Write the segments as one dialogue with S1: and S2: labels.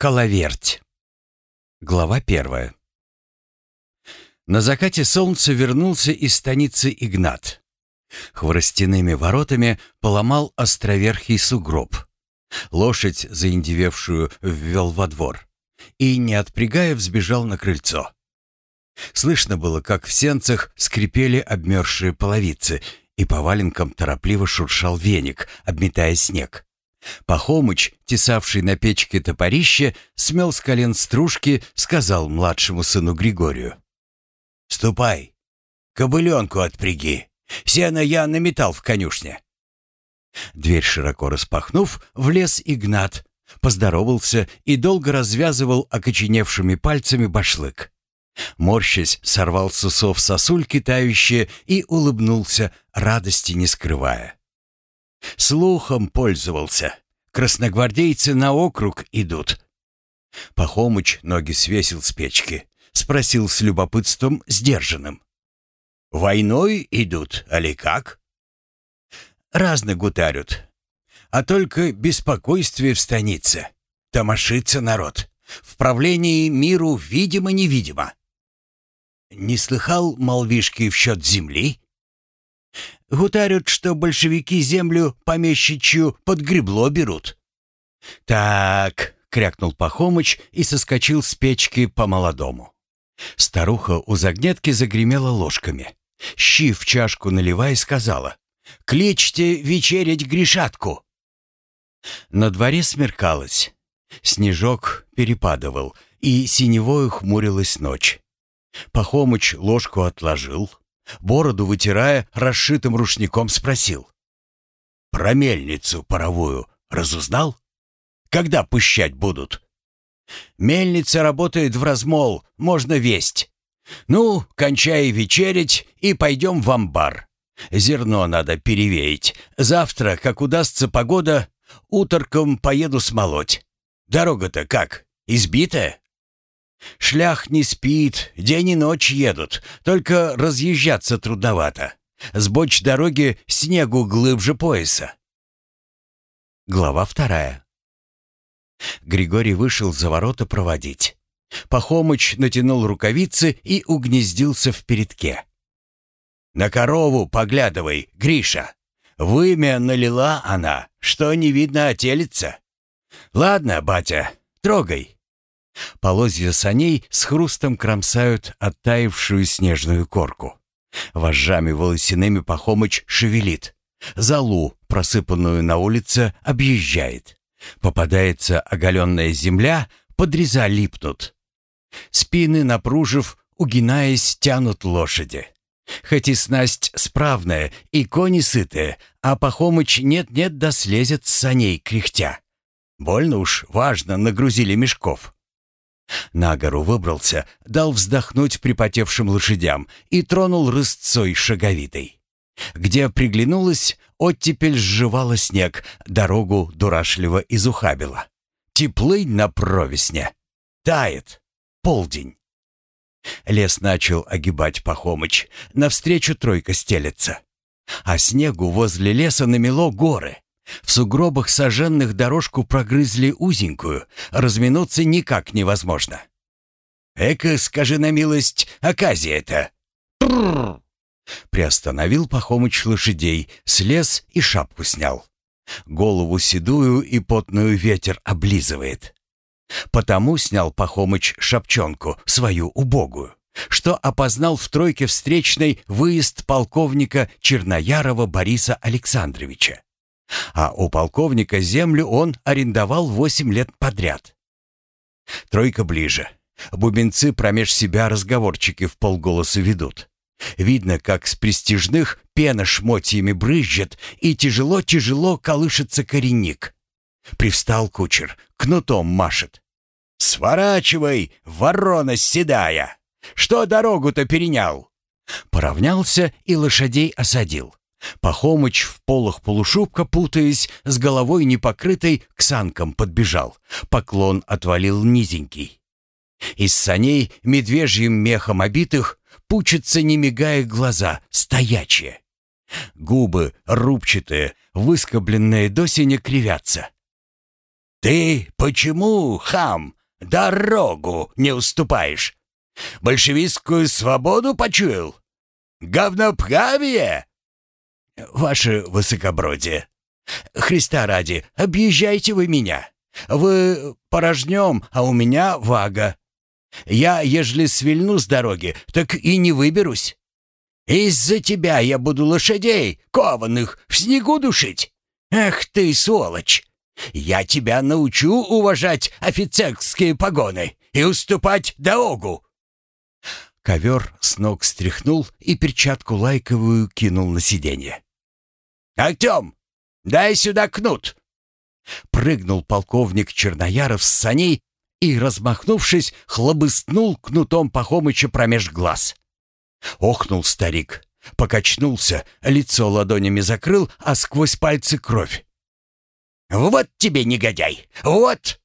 S1: Коловерть. Глава первая. На закате солнца вернулся из станицы Игнат. Хворостяными воротами поломал островерхий сугроб. Лошадь, заиндевевшую, ввел во двор. И, не отпрягая, взбежал на крыльцо. Слышно было, как в сенцах скрипели обмерзшие половицы, и по валенкам торопливо шуршал веник, обметая снег. Пахомыч, тесавший на печке топорище, смел с колен стружки, сказал младшему сыну Григорию. «Ступай, кобыленку отпряги, сено я наметал в конюшне». Дверь широко распахнув, влез Игнат, поздоровался и долго развязывал окоченевшими пальцами башлык. Морщась, сорвал с усов сосульки тающие и улыбнулся, радости не скрывая. Слухом пользовался. Красногвардейцы на округ идут. Пахомыч ноги свесил с печки. Спросил с любопытством сдержанным. «Войной идут, али как?» «Разно гутарют. А только беспокойствие в станице. Тамашится народ. В правлении миру видимо-невидимо». «Не слыхал молвишки в счет земли?» Гутарят, что большевики землю помещичью под гребло берут. «Так», — крякнул Пахомыч и соскочил с печки по-молодому. Старуха у загнетки загремела ложками. Щи в чашку наливая сказала. «Кличьте вечерить Гришатку!» На дворе смеркалось. Снежок перепадывал, и синевою хмурилась ночь. Пахомыч ложку отложил, Бороду вытирая, расшитым рушником спросил. «Про мельницу паровую разузнал? Когда пущать будут?» «Мельница работает в размол, можно весть. Ну, кончай вечерить и пойдем в амбар. Зерно надо перевеять. Завтра, как удастся погода, уторком поеду смолоть. Дорога-то как, избитая?» Шлях не спит, день и ночь едут, только разъезжаться трудновато. С боч дороги снегу глыбже пояса. Глава вторая. Григорий вышел за ворота проводить. Пахомыч натянул рукавицы и угнездился в передке. «На корову поглядывай, Гриша. Вымя налила она, что не видно отелится. Ладно, батя, трогай». Полозья саней с хрустом кромсают оттаившую снежную корку. Вожжами волосяными Пахомыч шевелит. Залу, просыпанную на улице, объезжает. Попадается оголенная земля, подреза липнут. Спины, напружив, угинаясь, тянут лошади. Хоть и снасть справная, и кони сытые, а Пахомыч нет-нет да слезет с саней кряхтя. Больно уж важно нагрузили мешков. На гору выбрался, дал вздохнуть припотевшим лошадям и тронул рысцой шаговитой. Где приглянулась, оттепель сживала снег, дорогу дурашливо изухабила. Теплынь на провесне. Тает. Полдень. Лес начал огибать Пахомыч. Навстречу тройка стелется. А снегу возле леса намело горы. В сугробах сожженных дорожку прогрызли узенькую, разминуться никак невозможно. «Эка, скажи на милость, оказия-то!» Приостановил Пахомыч лошадей, слез и шапку снял. Голову седую и потную ветер облизывает. Потому снял Пахомыч шапчонку, свою убогую, что опознал в тройке встречной выезд полковника Черноярова Бориса Александровича. А у полковника землю он арендовал восемь лет подряд. Тройка ближе. Бубенцы промеж себя разговорчики в полголоса ведут. Видно, как с престижных пена шмотьями брызжет, и тяжело-тяжело колышется коренник. Привстал кучер, кнутом машет. «Сворачивай, ворона седая! Что дорогу-то перенял?» Поравнялся и лошадей осадил. Пахомыч в полах полушубка, путаясь, с головой непокрытой, к санкам подбежал. Поклон отвалил низенький. Из саней, медвежьим мехом обитых, пучатся, не мигая глаза, стоячие. Губы, рубчатые, выскобленные до синя кривятся.
S2: «Ты почему, хам, дорогу не уступаешь? Большевистскую свободу почуял? Говноправие?» «Ваше высокобродие, Христа ради, объезжайте вы меня. Вы порожнем, а у меня вага. Я, ежели свильну с дороги, так и не выберусь. Из-за тебя я буду лошадей, кованых, в снегу душить. Эх ты, сволочь! Я тебя научу уважать офицерские погоны и уступать дорогу. Ковер с ног стряхнул и перчатку лайковую кинул на сиденье. «Артем, дай сюда кнут!» Прыгнул полковник Чернояров с саней и, размахнувшись, хлобыстнул кнутом Пахомыча промеж глаз. Охнул старик, покачнулся, лицо ладонями закрыл, а сквозь пальцы кровь. «Вот тебе, негодяй! Вот!»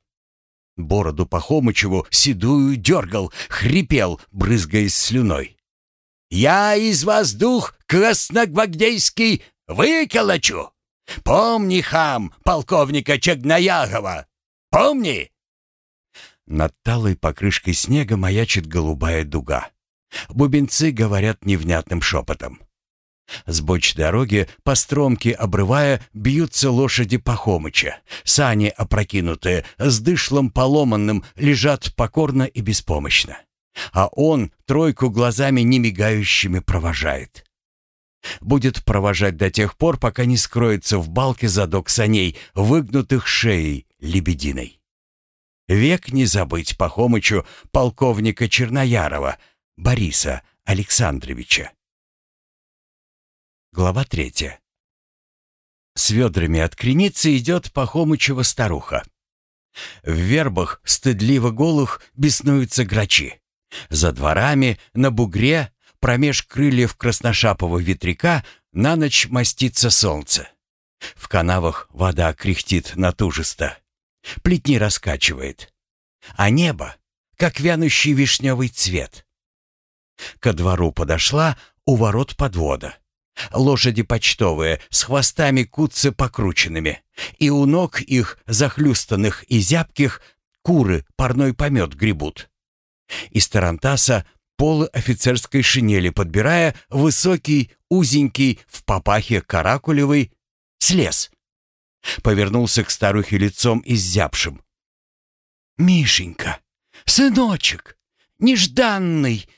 S2: Бороду Пахомычеву седую дергал, хрипел, брызгаясь слюной. «Я из вас дух красногвардейский выколочу! Помни, хам, полковника Чагнаягова! Помни!» Над талой покрышкой снега маячит голубая дуга. Бубенцы говорят невнятным шепотом. С боч дороги, по стромке обрывая, бьются лошади Пахомыча. Сани опрокинутые, с дышлом поломанным, лежат покорно и беспомощно. А он тройку глазами немигающими провожает. Будет провожать до тех пор, пока не скроется в балке задок саней, выгнутых шеей лебединой. Век не забыть Пахомычу полковника Черноярова, Бориса Александровича. Глава третья. С ведрами от креницы идет Пахомычева старуха. В вербах, стыдливо голых, беснуются грачи. За дворами, на бугре, промеж крыльев красношапого ветряка, на ночь мастится солнце. В канавах вода кряхтит натужисто. Плетни раскачивает. А небо, как вянущий вишневый цвет. Ко двору подошла у ворот подвода. Лошади почтовые, с хвостами куцы покрученными, и у ног их, захлюстанных и зябких, куры парной помет гребут. Из тарантаса полы офицерской шинели подбирая, высокий, узенький, в папахе каракулевый, слез. Повернулся к старухе лицом изябшим. «Мишенька, сыночек, нежданный!»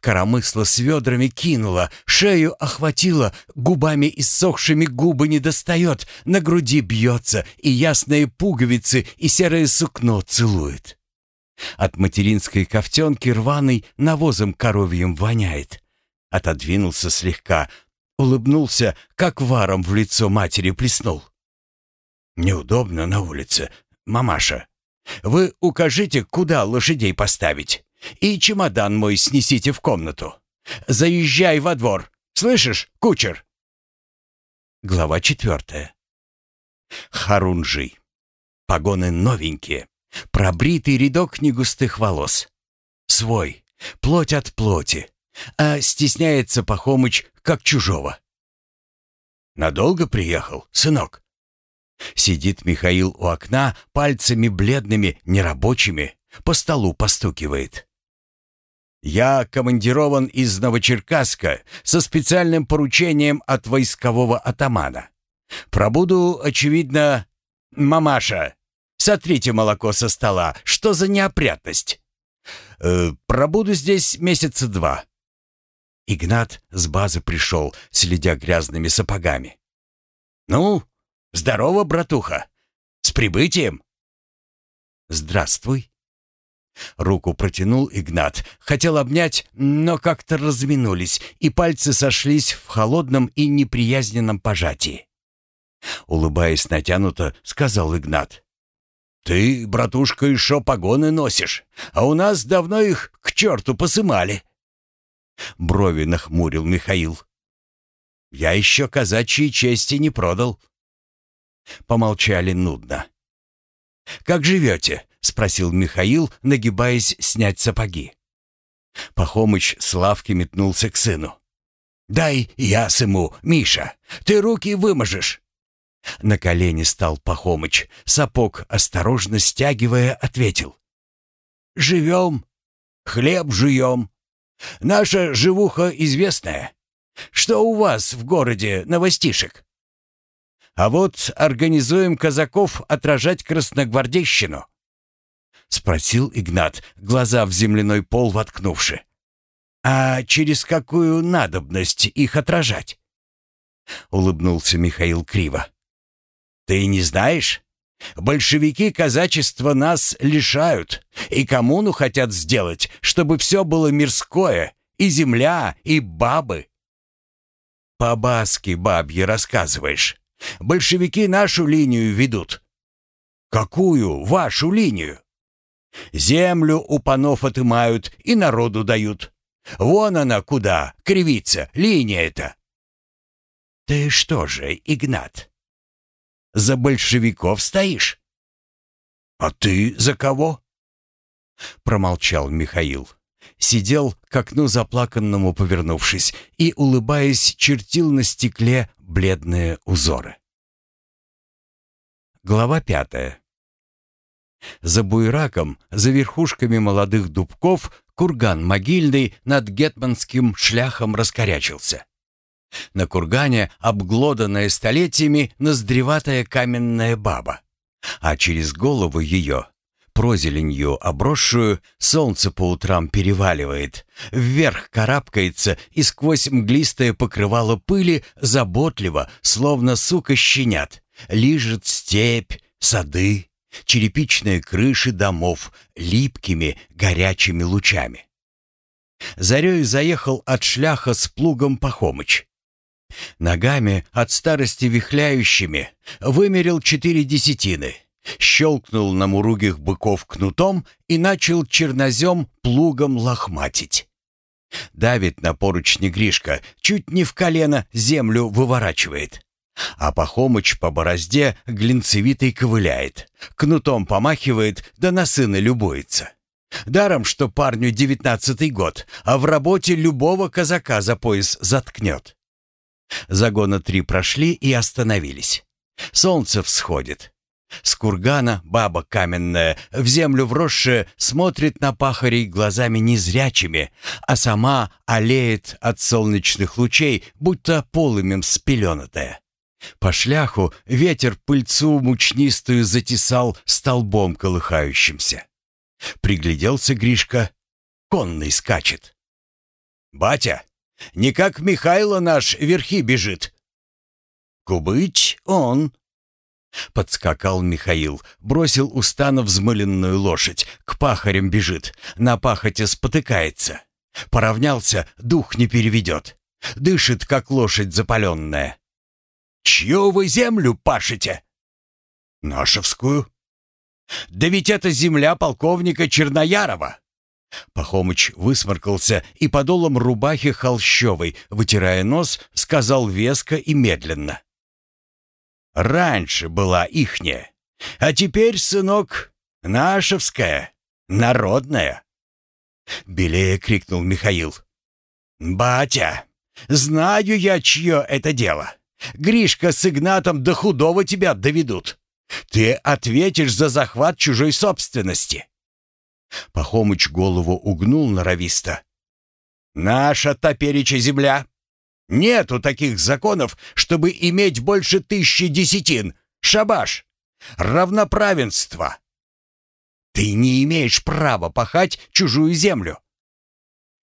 S2: Коромысло с ведрами кинула, шею охватила, губами иссохшими губы не достает, на груди бьется, и ясные пуговицы, и серое сукно целует. От материнской ковтенки рваный навозом коровьим воняет. Отодвинулся слегка, улыбнулся, как варом в лицо матери плеснул. «Неудобно на улице, мамаша. Вы укажите, куда лошадей поставить?» И чемодан мой снесите в комнату. Заезжай во двор. Слышишь, кучер?» Глава четвертая. Харунжи. Погоны новенькие. Пробритый рядок негустых волос. Свой. Плоть от плоти. А стесняется Пахомыч, как чужого. «Надолго приехал, сынок?» Сидит Михаил у окна, пальцами бледными, нерабочими, по столу постукивает. Я командирован из Новочеркасска со специальным поручением от войскового атамана. Пробуду, очевидно, мамаша. Сотрите молоко со стола. Что за неопрятность? Э, пробуду здесь месяца два. Игнат с базы пришел, следя грязными сапогами. «Ну, здорово, братуха! С прибытием!» «Здравствуй!» Руку протянул Игнат. Хотел обнять, но как-то разминулись, и пальцы сошлись в холодном и неприязненном пожатии. Улыбаясь натянуто, сказал Игнат. «Ты, братушка, еще погоны носишь, а у нас давно их к черту посымали». Брови нахмурил Михаил. «Я еще казачьей чести не продал». Помолчали нудно. «Как живете?» — спросил Михаил, нагибаясь снять сапоги. Пахомыч с лавки метнулся к сыну. «Дай я сыму, Миша, ты руки выможешь». На колени стал Пахомыч, сапог осторожно стягивая, ответил. «Живем, хлеб жуем. Наша живуха известная. Что у вас в городе новостишек?» «А вот организуем казаков отражать красногвардейщину», — спросил Игнат, глаза в земляной пол воткнувши. «А через какую надобность их отражать?» — улыбнулся Михаил криво. «Ты не знаешь? Большевики казачества нас лишают, и коммуну хотят сделать, чтобы все было мирское, и земля, и бабы». «По-баски бабье рассказываешь. Большевики нашу линию ведут». «Какую вашу линию?» «Землю у панов отымают и народу дают. Вон она куда, кривится, линия эта». «Ты что же, Игнат, за большевиков стоишь?» «А ты за кого?» Промолчал Михаил. Сидел к окну заплаканному повернувшись и, улыбаясь, чертил на стекле бледные узоры. Глава пятая. За буйраком, за верхушками молодых дубков, курган могильный над гетманским шляхом раскорячился. На кургане обглоданная столетиями ноздреватая каменная баба, а через голову ее, прозеленью обросшую, солнце по утрам переваливает, вверх карабкается и сквозь мглистое покрывало пыли заботливо, словно сука щенят, лижет степь, сады, черепичные крыши домов липкими горячими лучами. Зарею заехал от шляха с плугом Пахомыч. Ногами, от старости вихляющими, вымерил четыре десятины, щелкнул на муругих быков кнутом и начал чернозем плугом лохматить. Давит на поручни Гришка, чуть не в колено землю выворачивает. А Пахомыч по борозде глинцевитой ковыляет, кнутом помахивает, да на сына любуется. Даром, что парню девятнадцатый год, а в работе любого казака за пояс заткнет. Загона три прошли и остановились. Солнце всходит. С кургана баба каменная, в землю вросшая, смотрит на пахарей глазами незрячими, а сама олеет от солнечных лучей, будто полымем спеленатая. По шляху ветер пыльцу мучнистую затесал столбом колыхающимся. Пригляделся Гришка, конный скачет. «Батя, не как Михайло наш верхи бежит». «Кубыть он», — подскакал Михаил, бросил у взмыленную лошадь, к пахарям бежит, на пахоте спотыкается. Поравнялся, дух не переведет. Дышит, как лошадь запаленная. «Чью вы землю пашете?» «Нашевскую». «Да ведь это земля полковника Черноярова». Пахомыч высморкался и подолом рубахи холщовой, вытирая нос, сказал веско и медленно. «Раньше была ихняя, а теперь, сынок, нашевская, народная». Белее крикнул Михаил. «Батя, знаю я, чье это дело. Гришка с Игнатом до худого тебя доведут. Ты ответишь за захват чужой собственности. Пахомыч голову угнул норовисто. «Наша топереча земля. Нету таких законов, чтобы иметь больше тысячи десятин. Шабаш! Равноправенство! Ты не имеешь права пахать чужую землю.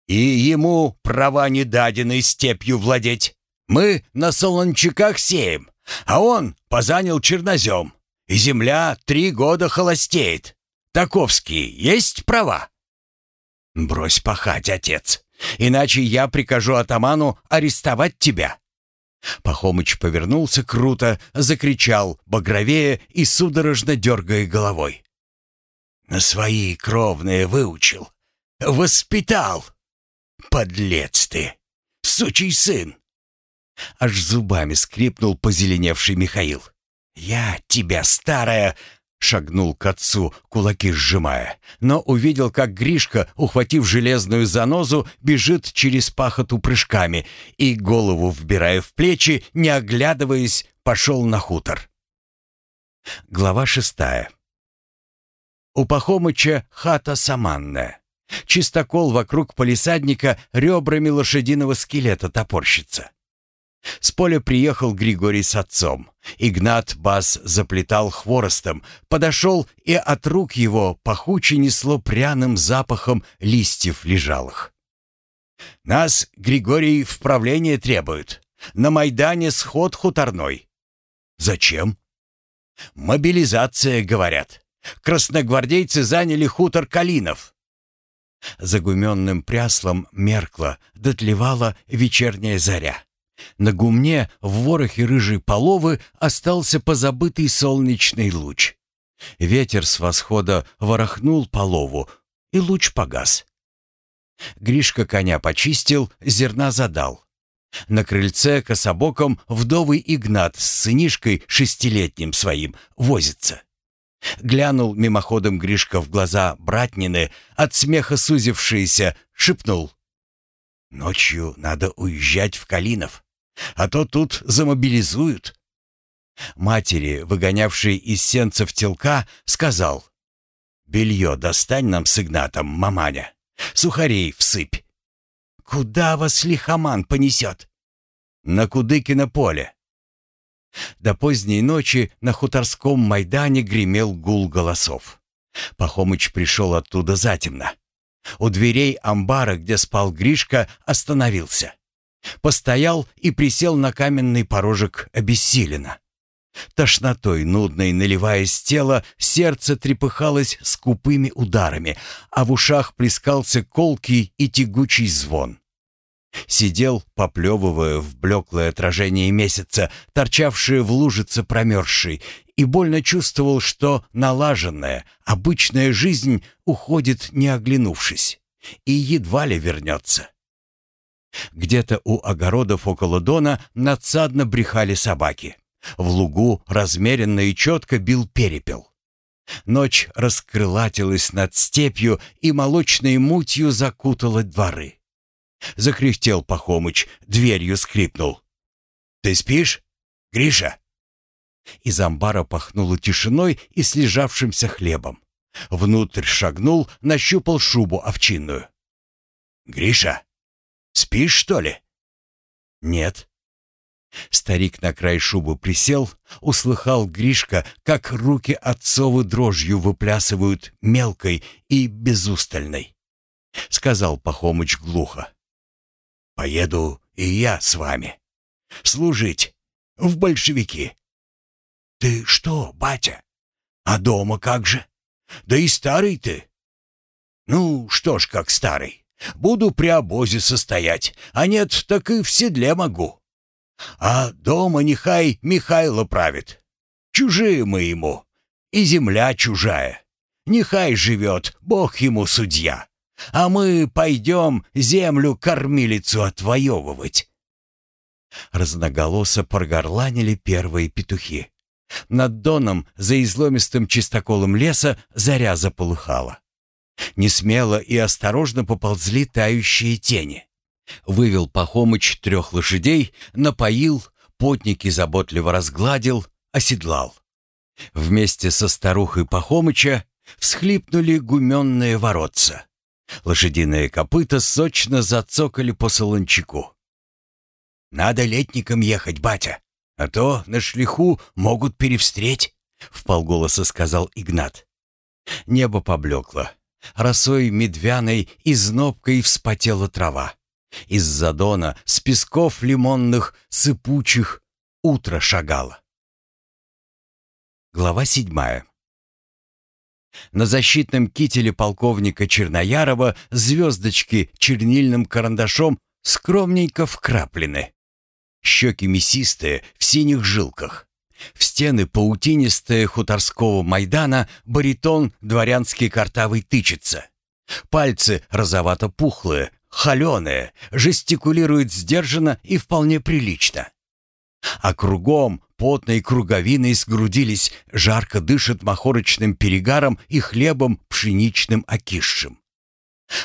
S2: И ему права не дадены степью владеть. Мы на солончаках сеем, а он позанял чернозем, и земля три года холостеет. Таковский есть права?» «Брось пахать, отец, иначе я прикажу атаману арестовать тебя». Пахомыч повернулся круто, закричал, багровее и судорожно дергая головой. «На свои кровные выучил, воспитал. Подлец ты, сучий сын!» Аж зубами скрипнул позеленевший Михаил. «Я тебя, старая, Шагнул к отцу, кулаки сжимая, но увидел, как Гришка, ухватив железную занозу, бежит через пахоту прыжками и, голову вбирая в плечи, не оглядываясь, пошел на хутор.
S1: Глава шестая. У Пахомыча хата саманная. Чистокол вокруг полисадника ребрами лошадиного скелета топорщится. С поля приехал Григорий с отцом. Игнат бас заплетал хворостом, подошел, и от рук его пахуче несло пряным запахом листьев лежалых. «Нас, Григорий, в правление требуют. На Майдане сход хуторной». «Зачем?» «Мобилизация, говорят. Красногвардейцы заняли хутор Калинов». За гуменным пряслом меркла, дотлевала вечерняя заря. На гумне в ворохе рыжей половы остался позабытый солнечный луч. Ветер с восхода ворохнул полову, и луч погас. Гришка коня почистил, зерна задал. На крыльце кособоком вдовый Игнат с сынишкой шестилетним своим возится. Глянул мимоходом Гришка в глаза братнины, от смеха сузившиеся, шепнул. «Ночью надо уезжать в Калинов а то тут замобилизуют». Матери, выгонявшей из сенцев телка, сказал, «Белье достань нам с Игнатом, маманя, сухарей всыпь». «Куда вас лихоман понесет?» «На Кудыкино поле». До поздней ночи на хуторском Майдане гремел гул голосов. Пахомыч пришел оттуда затемно. У дверей амбара, где спал Гришка, остановился. Постоял и присел на каменный порожек обессиленно. Тошнотой нудной, наливаясь тело, сердце трепыхалось скупыми ударами, а в ушах плескался колкий и тягучий звон. Сидел, поплевывая в блеклое отражение месяца, торчавшее в лужице промерзшей, и больно чувствовал, что налаженная, обычная жизнь уходит, не оглянувшись, и едва ли вернется. Где-то у огородов около Дона надсадно брехали собаки. В лугу размеренно и четко бил перепел. Ночь раскрылатилась над степью и молочной мутью закутала дворы. Закряхтел Пахомыч, дверью скрипнул. «Ты спишь, Гриша?» Из амбара пахнуло тишиной и слежавшимся хлебом. Внутрь шагнул, нащупал шубу овчинную. «Гриша, Спишь, что ли?» «Нет». Старик на край шубы присел, услыхал Гришка, как руки отцовы дрожью выплясывают мелкой и безустальной. Сказал Пахомыч глухо. «Поеду и я с вами. Служить в большевики». «Ты что, батя? А дома как же? Да и старый ты». «Ну, что ж, как старый. Буду при обозе состоять, а нет, так и в седле могу. А дома нехай Михайло правит. Чужие мы ему, и земля чужая. Нехай живет, Бог ему судья. А мы пойдем землю-кормилицу отвоевывать. Разноголосо прогорланили первые петухи. Над доном, за изломистым чистоколом леса, заря заполыхала. Несмело и осторожно поползли тающие тени. Вывел Пахомыч трех лошадей, напоил, потники заботливо разгладил, оседлал. Вместе со старухой Пахомыча всхлипнули гуменные воротца. Лошадиные копыта сочно зацокали по солончаку. «Надо летником ехать, батя, а то на шлиху могут перевстреть», — вполголоса сказал Игнат. Небо поблекло, Росой медвяной и знобкой вспотела трава. Из задона, с песков лимонных, сыпучих, утро шагало. Глава седьмая. На защитном кителе полковника Черноярова звездочки чернильным карандашом скромненько вкраплены. Щеки мясистые, в синих жилках. В стены паутинистые хуторского майдана баритон дворянский картавый тычется. Пальцы розовато-пухлые, холеные, жестикулируют сдержанно и вполне прилично. А кругом потной круговиной сгрудились, жарко дышат махорочным перегаром и хлебом пшеничным окисшим.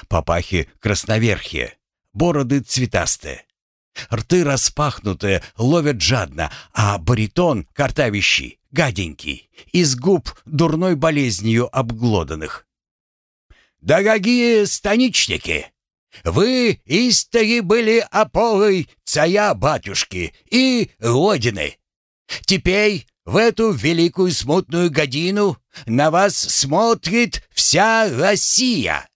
S1: Папахи красноверхие, бороды цветастые.
S2: Рты распахнутые, ловят жадно, а баритон, картавящий, гаденький, из губ дурной болезнью обглоданных. «Дорогие станичники, вы истори были опорой царя батюшки и родины. Теперь в эту великую смутную годину на вас смотрит вся Россия.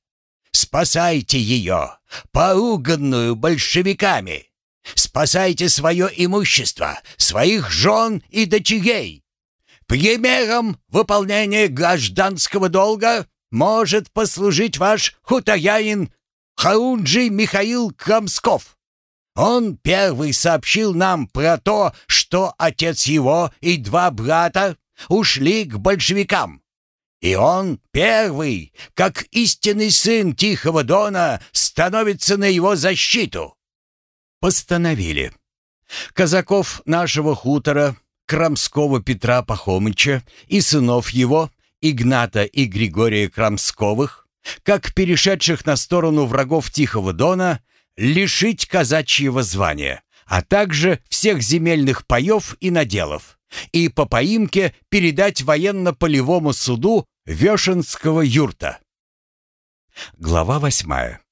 S2: Спасайте ее, поруганную большевиками. Спасайте свое имущество, своих жен и дочерей. Примером выполнения гражданского долга может послужить ваш хуторянин Харунджи Михаил Крамсков. Он первый сообщил нам про то, что отец его и два брата ушли к большевикам. И он первый, как истинный сын Тихого Дона, становится на его защиту. Постановили. Казаков нашего хутора, Крамского Петра Пахомыча и сынов его, Игната и Григория Крамсковых, как перешедших на сторону врагов Тихого Дона, лишить казачьего звания, а также всех земельных паев и наделов, и по поимке передать военно-полевому суду Вешенского юрта. Глава восьмая.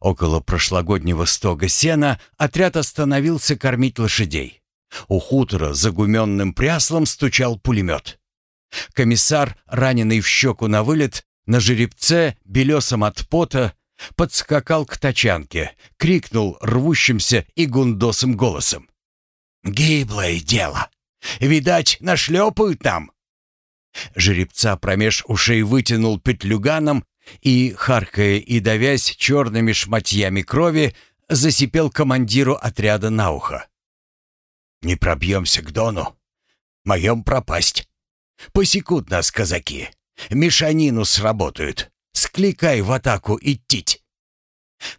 S2: Около прошлогоднего стога сена отряд остановился кормить лошадей. У хутора за гуменным пряслом стучал пулемет. Комиссар, раненый в щеку на вылет, на жеребце, белесом от пота, подскакал к тачанке, крикнул рвущимся и гундосым голосом. «Гиблое дело! Видать, нашлепают там!» Жеребца промеж ушей вытянул петлюганом и, харкая и давясь черными шматьями крови, засипел командиру отряда на ухо. «Не пробьемся к Дону. Моем пропасть. Посекут нас казаки. Мешанину сработают. Скликай в атаку идти.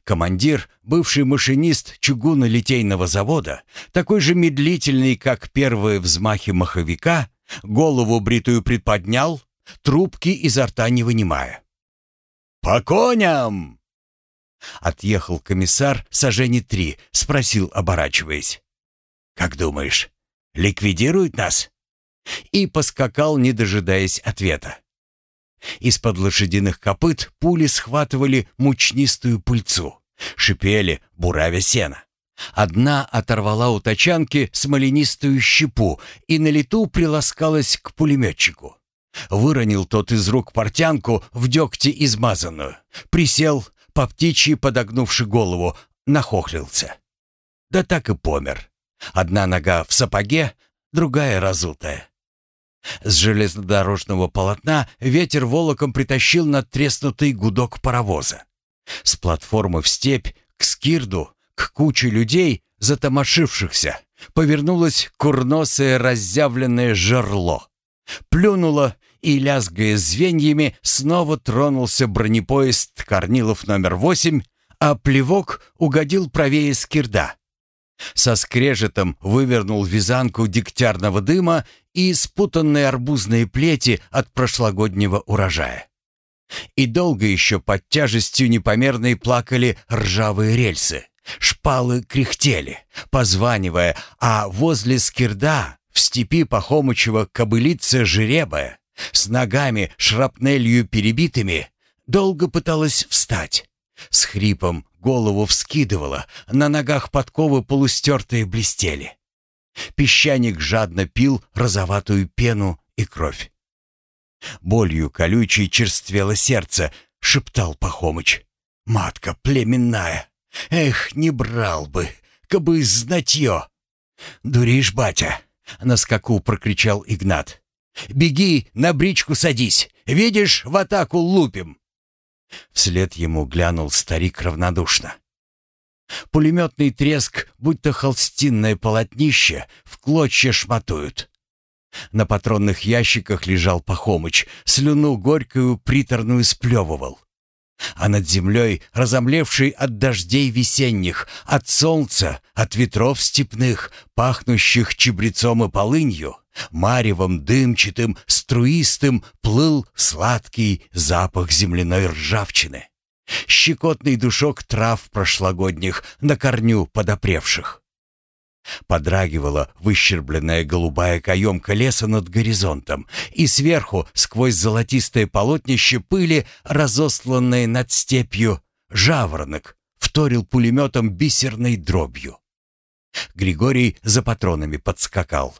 S2: Командир, бывший машинист чугунно-литейного завода, такой же медлительный, как первые взмахи маховика, голову бритую приподнял, трубки изо рта не вынимая. «По коням!» Отъехал комиссар сожжение три, спросил, оборачиваясь. «Как думаешь, ликвидируют нас?» И поскакал, не дожидаясь ответа. Из-под лошадиных копыт пули схватывали мучнистую пыльцу, шипели, буравя сено. Одна оторвала у тачанки смоленистую щепу и на лету приласкалась к пулеметчику. Выронил тот из рук портянку в дегте измазанную. Присел, по птичьи подогнувши голову, нахохлился. Да так и помер. Одна нога в сапоге, другая разутая. С железнодорожного полотна ветер волоком притащил надтреснутый гудок паровоза. С платформы в степь, к скирду, к куче людей, затомошившихся, повернулось курносое разъявленное жерло. Плюнуло и, лязгая звеньями, снова тронулся бронепоезд Корнилов номер восемь, а плевок угодил правее скирда. Со скрежетом вывернул вязанку дегтярного дыма и спутанные арбузные плети от прошлогоднего урожая. И долго еще под тяжестью непомерной плакали ржавые рельсы. Шпалы кряхтели, позванивая, а возле скирда в степи Пахомычева кобылица жеребая, с ногами шрапнелью перебитыми, долго пыталась встать. С хрипом голову вскидывала, на ногах подковы полустертые блестели. Песчаник жадно пил розоватую пену и кровь. Болью колючей черствело сердце, шептал Пахомыч. «Матка племенная! Эх, не брал бы, кабы знатье!» «Дуришь, батя!» — на скаку прокричал Игнат. «Беги, на бричку садись! Видишь, в атаку лупим!» Вслед ему глянул старик равнодушно. Пулеметный треск, будто холстинное полотнище, в клочья шматуют. На патронных ящиках лежал Пахомыч, слюну горькую приторную сплевывал. А над землей, разомлевший от дождей весенних, от солнца, от ветров степных, пахнущих чебрецом и полынью, маревом дымчатым, струистым плыл сладкий запах земляной ржавчины. щекотный душок трав прошлогодних на корню подопревших. Подрагивала выщербленная голубая каемка леса над горизонтом, и сверху, сквозь золотистое полотнище пыли, разосланное над степью, жаворонок вторил пулеметом бисерной дробью. Григорий за патронами подскакал.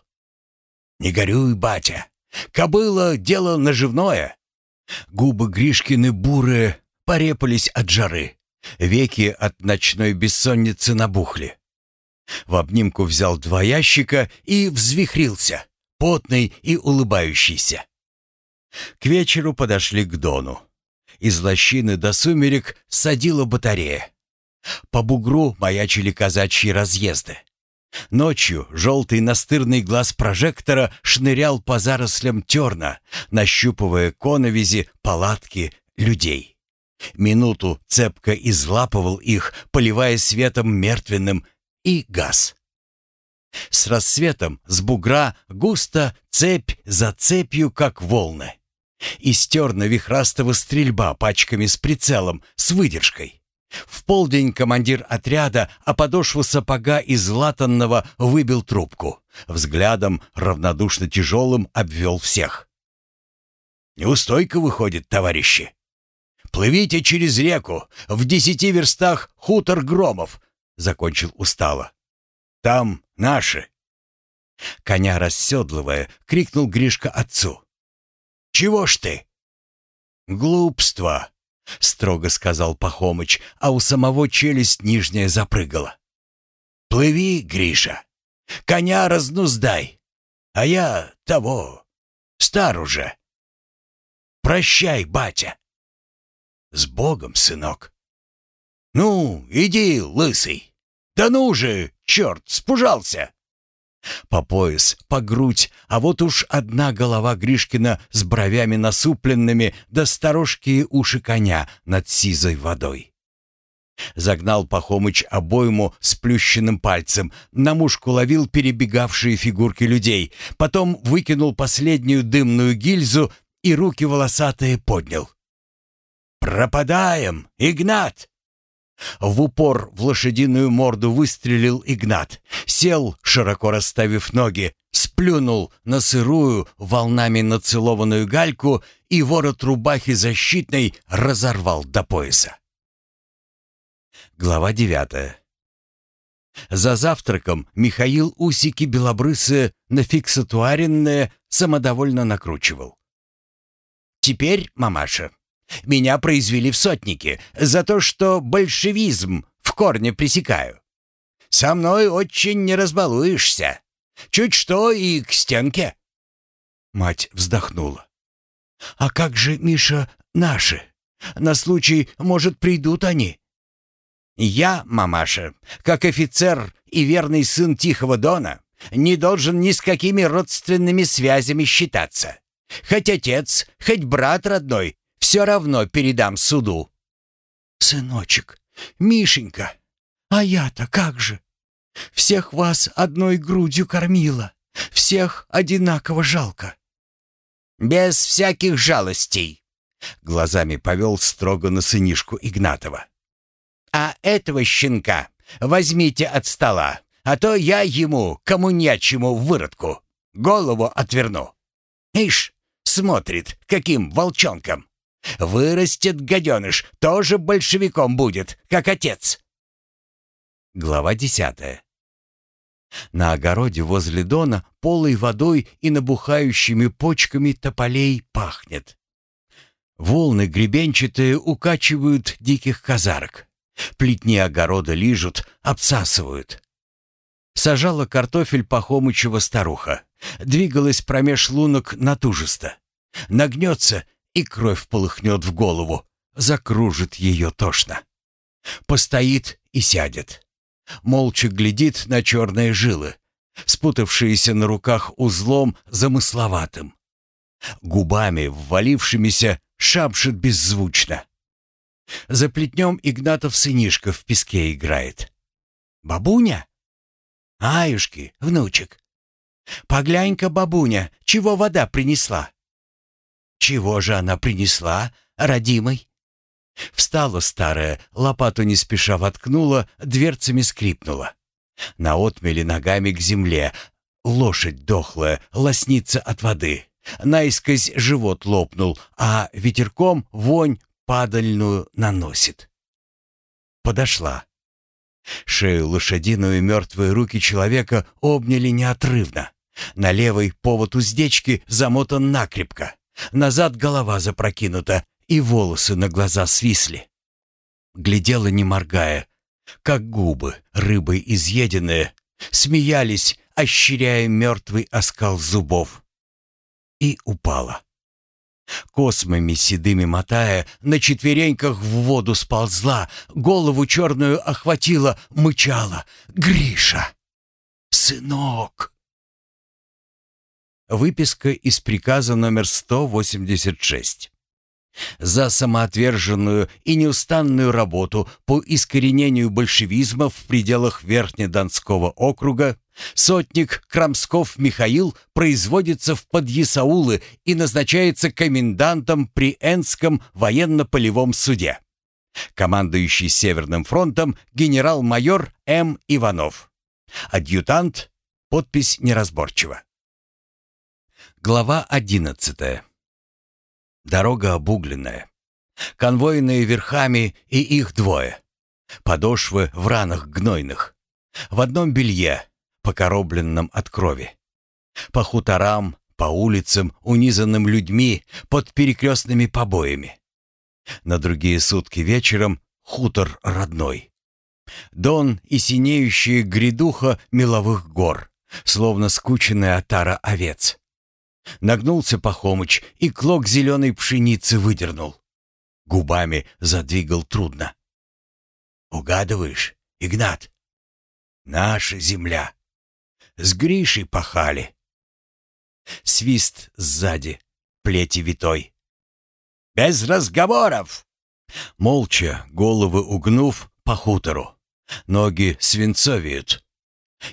S2: «Не горюй, батя! Кобыла — дело наживное!» Губы Гришкины бурые порепались от жары. Веки от ночной бессонницы набухли. В обнимку взял два ящика и взвихрился, потный и улыбающийся. К вечеру подошли к Дону. Из лощины до сумерек садила батарея. По бугру маячили казачьи разъезды. Ночью желтый настырный глаз прожектора шнырял по зарослям терна, нащупывая коновизи, палатки, людей. Минуту цепко излапывал их, поливая светом мертвенным, и газ. С рассветом с бугра густо цепь за цепью, как волны. И стерна вихрастого стрельба пачками с прицелом, с выдержкой. В полдень командир отряда, а подошву сапога из латанного выбил трубку. Взглядом, равнодушно тяжелым, обвел всех. «Неустойка выходит, товарищи. Плывите через реку, в десяти верстах хутор Громов», — закончил устало. «Там наши». Коня расседлывая, крикнул Гришка отцу. «Чего ж ты?» «Глупство», — строго сказал Пахомыч, а у самого челюсть нижняя запрыгала. «Плыви, Гриша, коня разнуздай, а я того, стар уже. Прощай, батя». «С Богом, сынок». «Ну, иди, лысый. Да ну же, черт, спужался!» По пояс, по грудь, а вот уж одна голова Гришкина с бровями насупленными, да сторожкие уши коня над сизой водой. Загнал Пахомыч обойму с плющенным пальцем, на мушку ловил перебегавшие фигурки людей, потом выкинул последнюю дымную гильзу и руки волосатые поднял. «Пропадаем, Игнат!» В упор в лошадиную морду выстрелил Игнат. Сел, широко расставив ноги, сплюнул на сырую, волнами нацелованную гальку и ворот рубахи защитной разорвал до пояса. Глава девятая. За завтраком Михаил усики белобрысые на фиксатуаренное самодовольно накручивал. «Теперь, мамаша, меня произвели в сотники за то, что большевизм в корне пресекаю. Со мной очень не разбалуешься. Чуть что и к стенке». Мать вздохнула. «А как же, Миша, наши? На случай, может, придут они?» «Я, мамаша, как офицер и верный сын Тихого Дона, не должен ни с какими родственными связями считаться. Хоть отец, хоть брат родной все равно передам суду». «Сыночек, Мишенька, а я-то как же? Всех вас одной грудью кормила, всех одинаково жалко». «Без всяких жалостей», — глазами повел строго на сынишку Игнатова. «А этого щенка возьмите от стола, а то я ему, коммунячему выродку, голову отверну. Ишь, смотрит, каким волчонком. Вырастет гаденыш, тоже большевиком будет, как отец. Глава десятая. На огороде возле дона полой водой и набухающими почками тополей пахнет. Волны гребенчатые укачивают диких казарок. Плетни огорода лижут, обсасывают. Сажала картофель Пахомычева старуха. Двигалась промеж лунок натужисто. Нагнется и кровь полыхнет в голову, закружит ее тошно. Постоит и сядет. Молча глядит на черные жилы, спутавшиеся на руках узлом замысловатым. Губами, ввалившимися, шапшит беззвучно. За плетнем Игнатов сынишка в песке играет. «Бабуня?» «Аюшки, внучек!» «Поглянь-ка, бабуня, чего вода принесла?» Чего же она принесла, родимой? Встала старая, лопату не спеша воткнула, дверцами скрипнула. На отмели ногами к земле. Лошадь дохлая, лоснится от воды. Наискось живот лопнул, а ветерком вонь падальную наносит. Подошла. Шею лошадиную мертвые руки человека обняли неотрывно. На левой повод уздечки замотан накрепко. Назад голова запрокинута, и волосы на глаза свисли. Глядела, не моргая, как губы, рыбой изъеденные, смеялись, ощеряя мертвый оскал зубов. И упала. Космами седыми мотая, на четвереньках в воду сползла, голову черную охватила, мычала. «Гриша! Сынок!» Выписка из приказа номер 186 за самоотверженную и неустанную работу по искоренению большевизма в пределах Верхнедонского округа сотник Крамсков Михаил производится в подъясаулы и назначается комендантом при Энском военно-полевом суде. Командующий Северным фронтом генерал-майор М. Иванов. Адъютант. Подпись неразборчива. Глава одиннадцатая. Дорога обугленная. Конвойные верхами и их двое. Подошвы в ранах гнойных. В одном белье, покоробленном от крови. По хуторам, по улицам, унизанным людьми, под перекрестными побоями. На другие сутки вечером хутор родной. Дон и синеющие грядуха меловых гор, словно скученная отара овец. Нагнулся Пахомыч и клок зеленой пшеницы выдернул. Губами задвигал трудно. «Угадываешь, Игнат? Наша земля. С Гришей пахали». Свист сзади, плети витой. «Без разговоров!» Молча, головы угнув, по хутору. Ноги свинцовеют.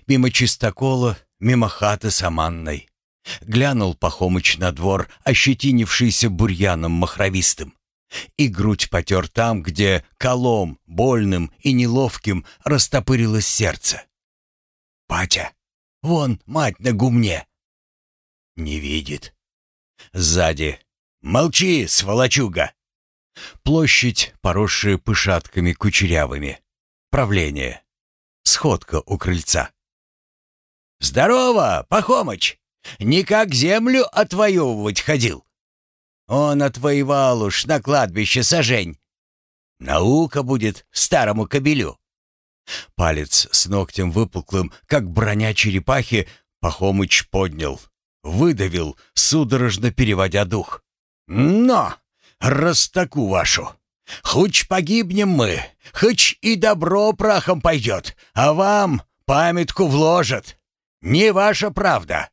S2: Мимо чистокола, мимо хаты саманной. Глянул Пахомыч на двор, ощетинившийся бурьяном махровистым. И грудь потер там, где колом, больным и неловким растопырилось сердце. «Патя, вон мать на гумне!» «Не видит». Сзади. «Молчи, сволочуга!» Площадь, поросшая пышатками кучерявыми. Правление. Сходка у крыльца. «Здорово, Пахомыч!» Никак землю отвоевывать ходил. Он отвоевал уж на кладбище сажень. Наука будет старому кобелю. Палец с ногтем выпуклым, как броня черепахи, Пахомыч поднял, выдавил, судорожно переводя дух. «Но! Растаку вашу! Хоть погибнем мы, хоть и добро прахом пойдет, а вам памятку вложат. Не ваша правда!»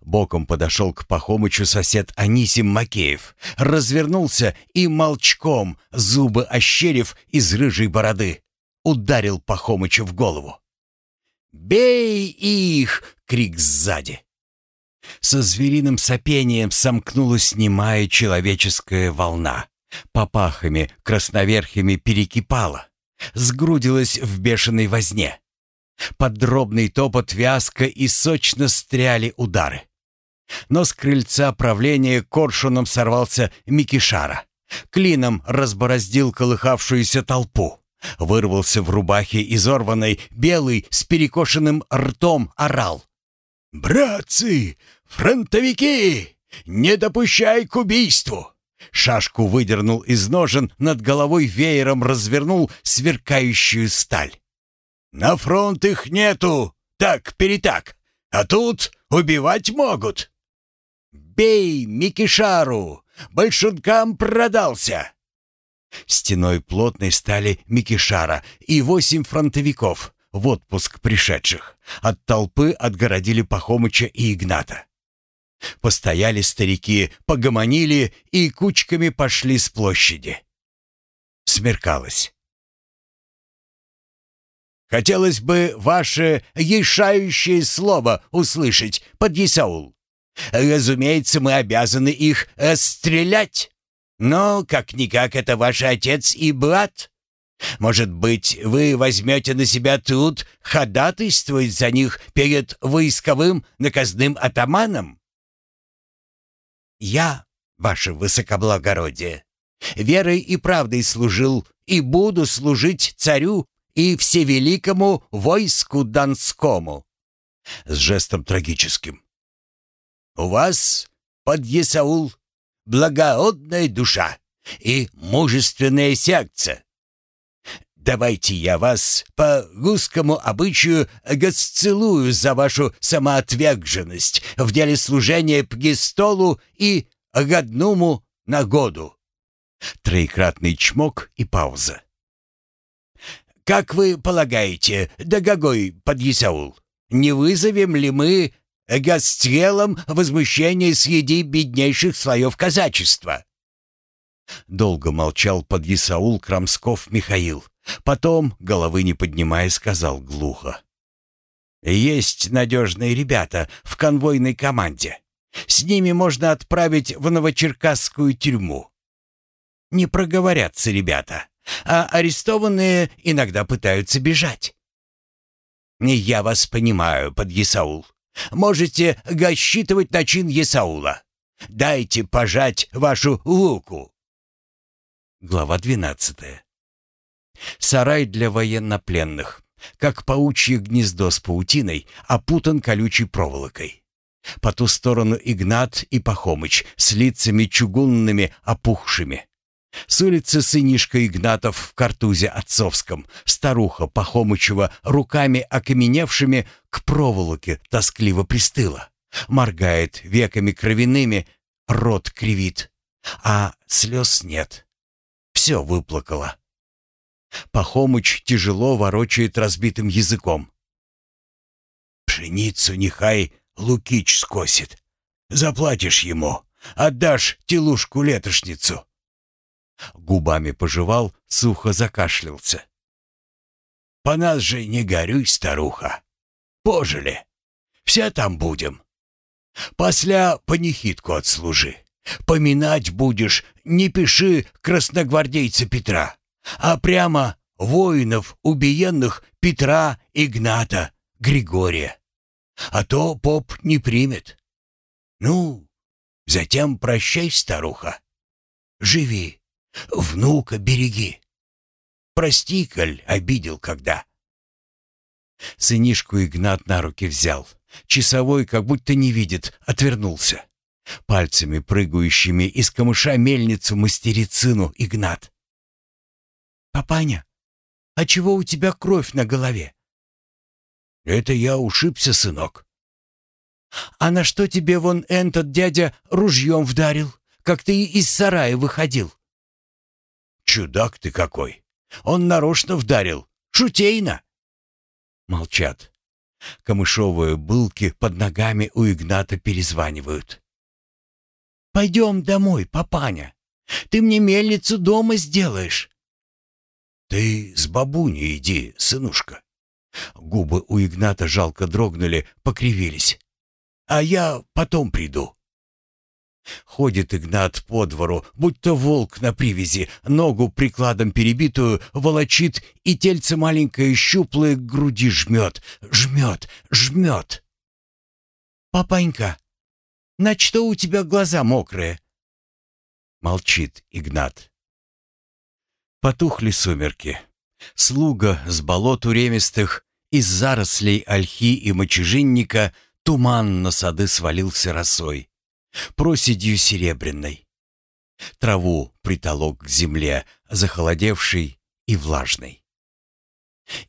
S2: Боком подошел к Пахомычу сосед Анисим Макеев, развернулся и молчком, зубы ощерив из рыжей бороды, ударил Пахомыча в голову. «Бей их!» — крик сзади. Со звериным сопением сомкнулась немая человеческая волна. Попахами красноверхими перекипала, сгрудилась в бешеной возне. Под дробный топот вязко и сочно стряли удары. Но с крыльца правления коршуном сорвался Микишара. Клином разбороздил колыхавшуюся толпу. Вырвался в рубахе изорванной, белый, с перекошенным ртом орал. «Братцы! Фронтовики! Не допущай к убийству!» Шашку выдернул из ножен, над головой веером развернул сверкающую сталь. На фронт их нету, так-перетак, а тут убивать могут. Бей Микишару, большункам продался. Стеной плотной стали Микишара и восемь фронтовиков, в отпуск пришедших. От толпы отгородили Пахомыча и Игната. Постояли старики, погомонили и кучками пошли с площади. Смеркалось. Хотелось бы ваше ешающее слово услышать, подъясаул. Разумеется, мы обязаны их стрелять. Но, как-никак, это ваш отец и брат. Может быть, вы возьмете на себя труд ходатайствовать за них перед войсковым наказным атаманом? Я, ваше высокоблагородие, верой и правдой служил и буду служить царю и всевеликому войску Донскому. С жестом трагическим. У вас, под Есаул, благородная душа и мужественное сердце. Давайте я вас по русскому обычаю госцелую за вашу самоотверженность в деле служения престолу и годному нагоду. Троекратный чмок и пауза. «Как вы полагаете, Дагогой подъясаул, не вызовем ли мы гострелом возмущение среди беднейших слоев казачества?» Долго молчал подъясаул Крамсков Михаил. Потом, головы не поднимая, сказал глухо. «Есть надежные ребята в конвойной команде. С ними можно отправить в Новочеркасскую тюрьму. Не проговорятся ребята, а арестованные иногда пытаются бежать. Я вас понимаю, подъясаул. Можете рассчитывать на чин Есаула. Дайте пожать вашу луку. Глава двенадцатая. Сарай для военнопленных, как паучье гнездо с паутиной, опутан колючей проволокой. По ту сторону Игнат и Пахомыч с лицами чугунными, опухшими. С улицы сынишка Игнатов в картузе отцовском, старуха Пахомычева руками окаменевшими к проволоке тоскливо пристыла. Моргает веками кровяными, рот кривит, а слез нет. Все выплакала. Пахомыч тяжело ворочает разбитым языком. «Пшеницу нехай Лукич скосит. Заплатишь ему, отдашь телушку-летошницу». Губами пожевал, сухо закашлялся. «По нас же не горюй, старуха. Пожили. Все там будем. После панихидку отслужи. Поминать будешь, не пиши красногвардейца Петра а прямо воинов, убиенных Петра, Игната, Григория. А то поп не примет. Ну, затем прощай, старуха. Живи, внука береги. Прости, коль обидел когда. Сынишку Игнат на руки взял. Часовой, как будто не видит, отвернулся. Пальцами, прыгающими из камыша мельницу мастерит сыну Игнат. «Папаня, а чего у тебя кровь на голове?» «Это я ушибся, сынок». «А на что тебе вон этот дядя ружьем вдарил, как ты из сарая выходил?» «Чудак ты какой! Он нарочно вдарил! Шутейно!» Молчат. Камышовые былки под ногами у Игната перезванивают. «Пойдем домой, папаня. Ты мне мельницу дома сделаешь. «Ты с бабуней иди, сынушка». Губы у Игната жалко дрогнули, покривились. «А я потом приду». Ходит Игнат по двору, будто волк на привязи, ногу прикладом перебитую волочит и тельце маленькое щуплое к груди жмет, жмет, жмет. «Папанька, на что у тебя глаза мокрые?» Молчит Игнат. Потухли сумерки. Слуга с болот уремистых, из зарослей ольхи и мочежинника туман на сады свалился росой, проседью серебряной. Траву притолок к земле, захолодевшей и влажной.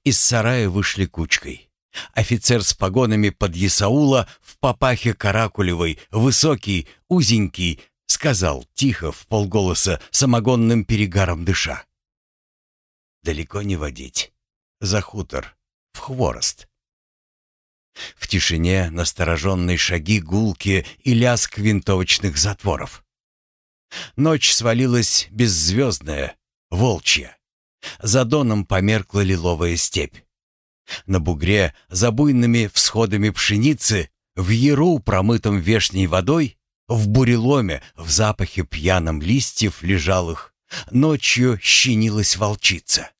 S2: Из сарая вышли кучкой. Офицер с погонами под Исаула в папахе каракулевой, высокий, узенький, сказал тихо, в полголоса, самогонным перегаром дыша далеко не водить. За хутор, в хворост. В тишине настороженные шаги гулки и лязг винтовочных затворов. Ночь свалилась беззвездная, волчья. За доном померкла лиловая степь. На бугре, за буйными всходами пшеницы, в яру, промытом вешней водой, В буреломе, в запахе пьяном листьев лежалых, ночью щенилась волчица.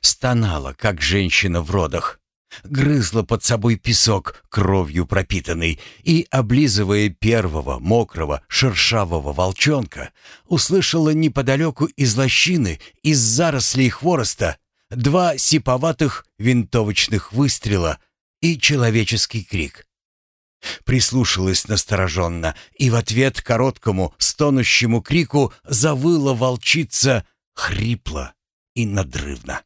S2: Стонала, как женщина в родах, грызла под собой песок, кровью пропитанный, и, облизывая первого мокрого шершавого волчонка, услышала неподалеку из лощины, из зарослей хвороста, два сиповатых винтовочных выстрела и человеческий крик. Прислушалась настороженно, и в ответ короткому, стонущему крику завыла волчица хрипло и надрывно.